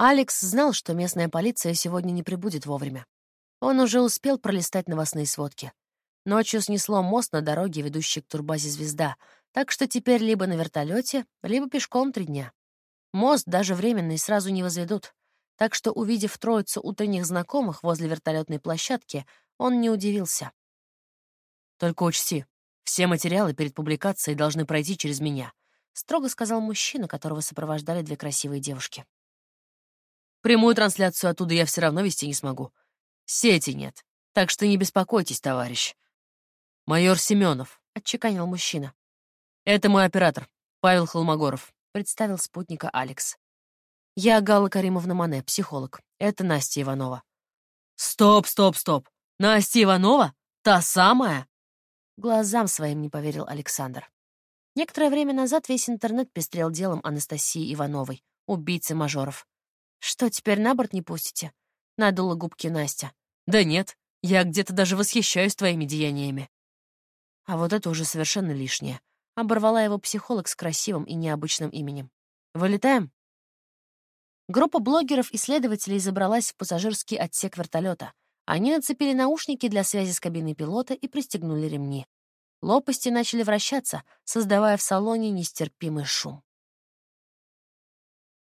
Алекс знал, что местная полиция сегодня не прибудет вовремя. Он уже успел пролистать новостные сводки. Ночью снесло мост на дороге, ведущей к турбазе «Звезда», так что теперь либо на вертолете, либо пешком три дня. Мост даже временный сразу не возведут, так что, увидев троицу утренних знакомых возле вертолетной площадки, он не удивился. «Только учти, все материалы перед публикацией должны пройти через меня», — строго сказал мужчина, которого сопровождали две красивые девушки. Прямую трансляцию оттуда я все равно вести не смогу. Сети нет, так что не беспокойтесь, товарищ. Майор Семенов, — отчеканил мужчина. Это мой оператор, Павел Холмогоров, — представил спутника Алекс. Я Галла Каримовна Мане, психолог. Это Настя Иванова. Стоп, стоп, стоп. Настя Иванова? Та самая? Глазам своим не поверил Александр. Некоторое время назад весь интернет пестрел делом Анастасии Ивановой, убийцы мажоров. «Что, теперь на борт не пустите?» — надула губки Настя. «Да нет, я где-то даже восхищаюсь твоими деяниями». А вот это уже совершенно лишнее. Оборвала его психолог с красивым и необычным именем. «Вылетаем?» Группа блогеров-исследователей забралась в пассажирский отсек вертолета. Они нацепили наушники для связи с кабиной пилота и пристегнули ремни. Лопасти начали вращаться, создавая в салоне нестерпимый шум.